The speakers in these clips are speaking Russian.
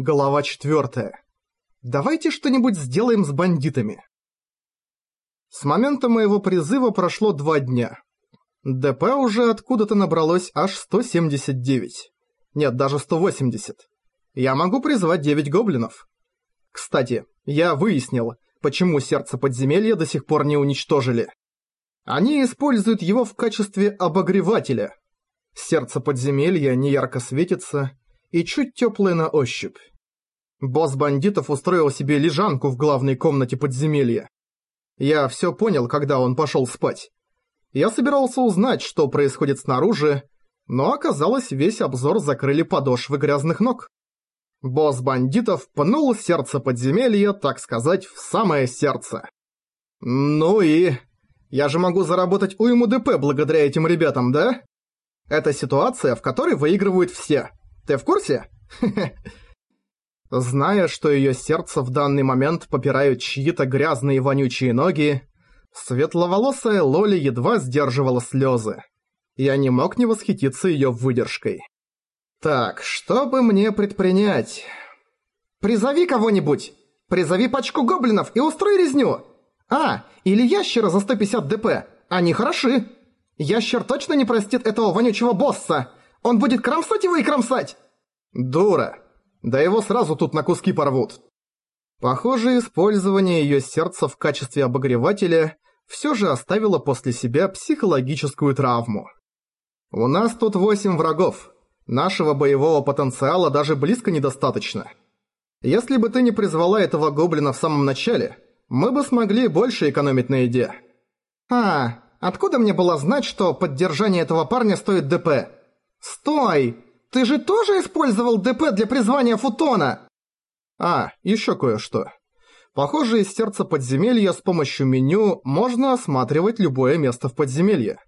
Глава 4. Давайте что-нибудь сделаем с бандитами. С момента моего призыва прошло два дня. ДП уже откуда-то набралось аж 179. Нет, даже 180. Я могу призвать 9 гоблинов. Кстати, я выяснил, почему сердце подземелья до сих пор не уничтожили. Они используют его в качестве обогревателя. Сердце подземелья неярко светится, и чуть теплое на ощупь. Босс бандитов устроил себе лежанку в главной комнате подземелья. Я все понял, когда он пошел спать. Я собирался узнать, что происходит снаружи, но оказалось, весь обзор закрыли подошвы грязных ног. Босс бандитов пнул сердце подземелья, так сказать, в самое сердце. Ну и... Я же могу заработать уйму ДП благодаря этим ребятам, да? Это ситуация, в которой выигрывают все. Ты в курсе? Зная, что ее сердце в данный момент попирают чьи-то грязные вонючие ноги, светловолосая Лоли едва сдерживала слезы. Я не мог не восхититься ее выдержкой. Так, что бы мне предпринять? Призови кого-нибудь! Призови пачку гоблинов и устрой резню! А, или ящера за 150 ДП. Они хороши. Ящер точно не простит этого вонючего босса. Он будет кромсать его и кромсать!» «Дура! Да его сразу тут на куски порвут!» Похоже, использование ее сердца в качестве обогревателя все же оставило после себя психологическую травму. «У нас тут восемь врагов. Нашего боевого потенциала даже близко недостаточно. Если бы ты не призвала этого гоблина в самом начале, мы бы смогли больше экономить на еде». «А, откуда мне было знать, что поддержание этого парня стоит ДП?» «Стой! Ты же тоже использовал ДП для призвания футона?» А, еще кое-что. Похоже, из сердца подземелья с помощью меню можно осматривать любое место в подземелье.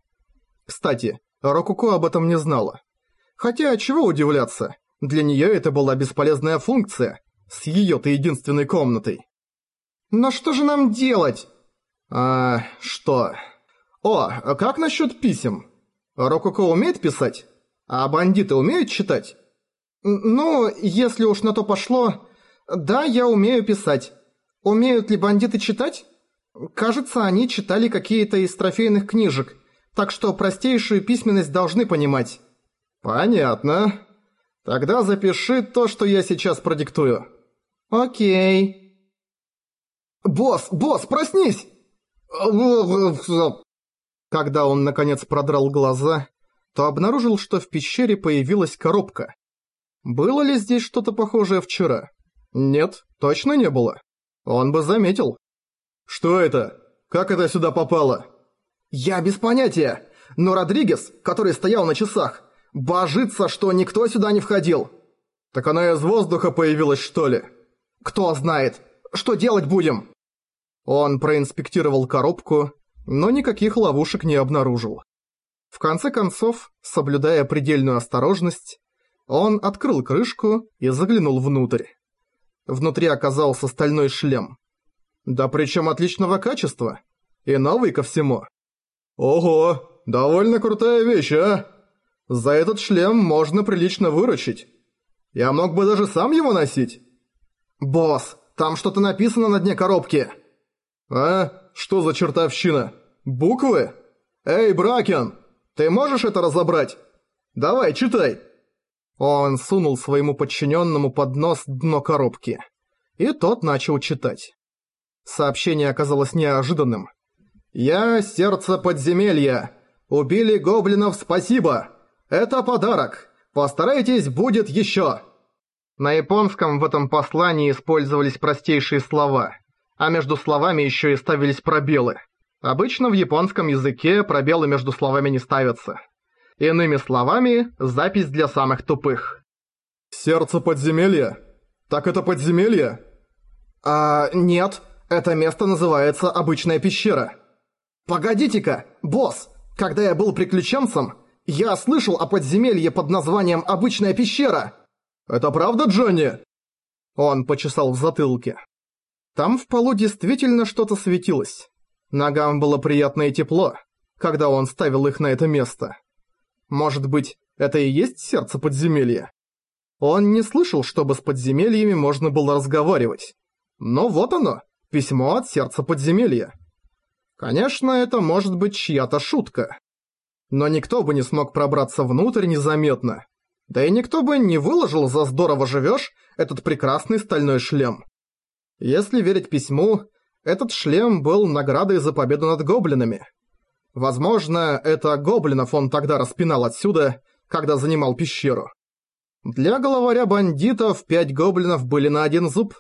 Кстати, Рокуко об этом не знала. Хотя, чего удивляться, для нее это была бесполезная функция, с ее-то единственной комнатой. «Но что же нам делать?» «А, что?» «О, а как насчет писем? Рокуко умеет писать?» А бандиты умеют читать? Ну, если уж на то пошло... Да, я умею писать. Умеют ли бандиты читать? Кажется, они читали какие-то из трофейных книжек, так что простейшую письменность должны понимать. Понятно. Тогда запиши то, что я сейчас продиктую. Окей. Босс, босс, проснись! Когда он наконец продрал глаза, то обнаружил, что в пещере появилась коробка. Было ли здесь что-то похожее вчера? Нет, точно не было. Он бы заметил. «Что это? Как это сюда попало?» «Я без понятия, но Родригес, который стоял на часах, божится, что никто сюда не входил». «Так она из воздуха появилась, что ли?» «Кто знает. Что делать будем?» Он проинспектировал коробку, но никаких ловушек не обнаружил. В конце концов, соблюдая предельную осторожность, он открыл крышку и заглянул внутрь. Внутри оказался стальной шлем. Да причем отличного качества. И новый ко всему. Ого, довольно крутая вещь, а? За этот шлем можно прилично выручить. Я мог бы даже сам его носить. Босс, там что-то написано на дне коробки. А? Что за чертовщина? Буквы? Эй, Бракен, ты можешь это разобрать? Давай, читай!» Он сунул своему подчиненному под нос дно коробки. И тот начал читать. Сообщение оказалось неожиданным. «Я сердце подземелья. Убили гоблинов, спасибо. Это подарок. Постарайтесь, будет еще». На японском в этом послании использовались простейшие слова, а между словами еще и ставились пробелы. Обычно в японском языке пробелы между словами не ставятся. Иными словами, запись для самых тупых. «Сердце подземелья? Так это подземелье?» «А, нет, это место называется обычная пещера». «Погодите-ка, босс, когда я был приключенцем, я слышал о подземелье под названием «Обычная пещера». «Это правда, Джонни?» Он почесал в затылке. Там в полу действительно что-то светилось. Ногам было приятно и тепло, когда он ставил их на это место. Может быть, это и есть сердце подземелья? Он не слышал, чтобы с подземельями можно было разговаривать. Но вот оно, письмо от сердца подземелья. Конечно, это может быть чья-то шутка. Но никто бы не смог пробраться внутрь незаметно. Да и никто бы не выложил за здорово живешь этот прекрасный стальной шлем. Если верить письму, этот шлем был наградой за победу над гоблинами. Возможно, это гоблинов он тогда распинал отсюда, когда занимал пещеру. Для главаря бандитов пять гоблинов были на один зуб.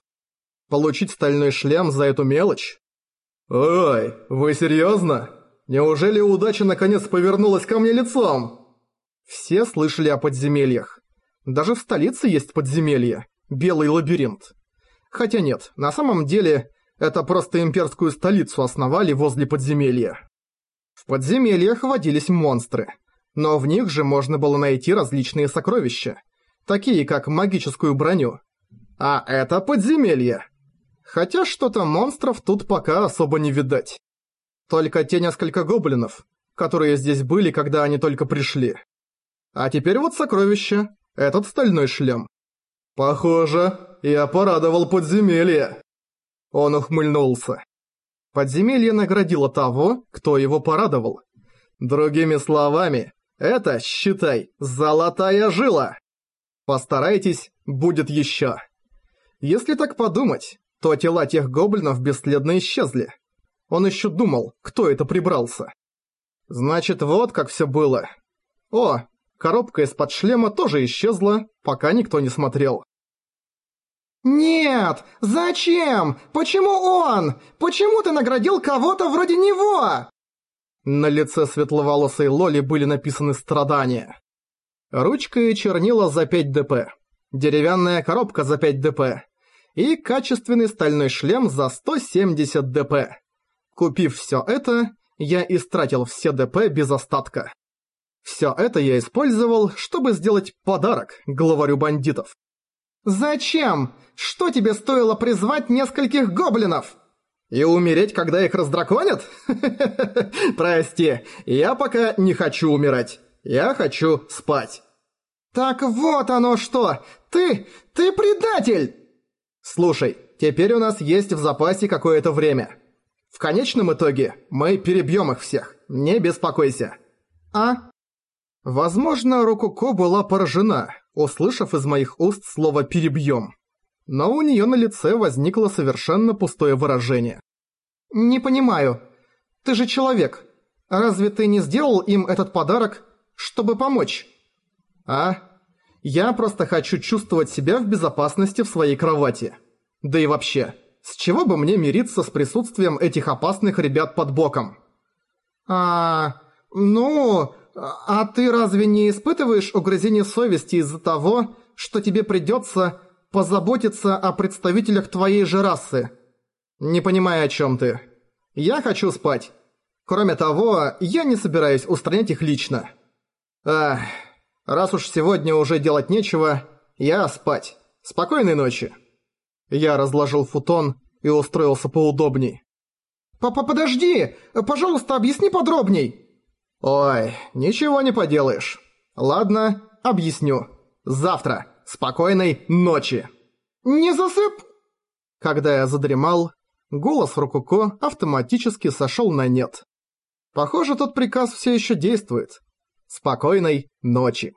Получить стальной шлем за эту мелочь? «Ой, вы серьезно? Неужели удача наконец повернулась ко мне лицом?» Все слышали о подземельях. Даже в столице есть подземелье. Белый лабиринт. Хотя нет, на самом деле, это просто имперскую столицу основали возле подземелья. В подземельях водились монстры, но в них же можно было найти различные сокровища, такие как магическую броню. А это подземелье. Хотя что-то монстров тут пока особо не видать. Только те несколько гоблинов, которые здесь были, когда они только пришли. А теперь вот сокровище, этот стальной шлем. Похоже, я порадовал подземелье. Он ухмыльнулся. Подземелье наградило того, кто его порадовал. Другими словами, это, считай, золотая жила. Постарайтесь, будет еще. Если так подумать, то тела тех гоблинов бесследно исчезли. Он еще думал, кто это прибрался. Значит, вот как все было. О, коробка из-под шлема тоже исчезла, пока никто не смотрел. «Нет! Зачем? Почему он? Почему ты наградил кого-то вроде него?» На лице светловолосой Лоли были написаны страдания. Ручка и чернила за 5 ДП. Деревянная коробка за 5 ДП. И качественный стальной шлем за 170 ДП. Купив все это, я истратил все ДП без остатка. Все это я использовал, чтобы сделать подарок главарю бандитов. «Зачем? Что тебе стоило призвать нескольких гоблинов?» «И умереть, когда их раздраконят? Прости, я пока не хочу умирать. Я хочу спать». «Так вот оно что! Ты... ты предатель!» «Слушай, теперь у нас есть в запасе какое-то время. В конечном итоге мы перебьем их всех, не беспокойся». «А?» Возможно, Рококо была поражена, услышав из моих уст слово «перебьем». Но у нее на лице возникло совершенно пустое выражение. «Не понимаю. Ты же человек. Разве ты не сделал им этот подарок, чтобы помочь?» «А? Я просто хочу чувствовать себя в безопасности в своей кровати. Да и вообще, с чего бы мне мириться с присутствием этих опасных ребят под боком?» «А... ну...» «А ты разве не испытываешь угрызение совести из-за того, что тебе придется позаботиться о представителях твоей же расы?» «Не понимаю, о чем ты. Я хочу спать. Кроме того, я не собираюсь устранять их лично. Ах, раз уж сегодня уже делать нечего, я спать. Спокойной ночи». Я разложил футон и устроился поудобней. «Папа, подожди! Пожалуйста, объясни подробней!» «Ой, ничего не поделаешь. Ладно, объясню. Завтра. Спокойной ночи!» «Не засып...» Когда я задремал, голос Рококо автоматически сошел на нет. Похоже, тот приказ все еще действует. Спокойной ночи.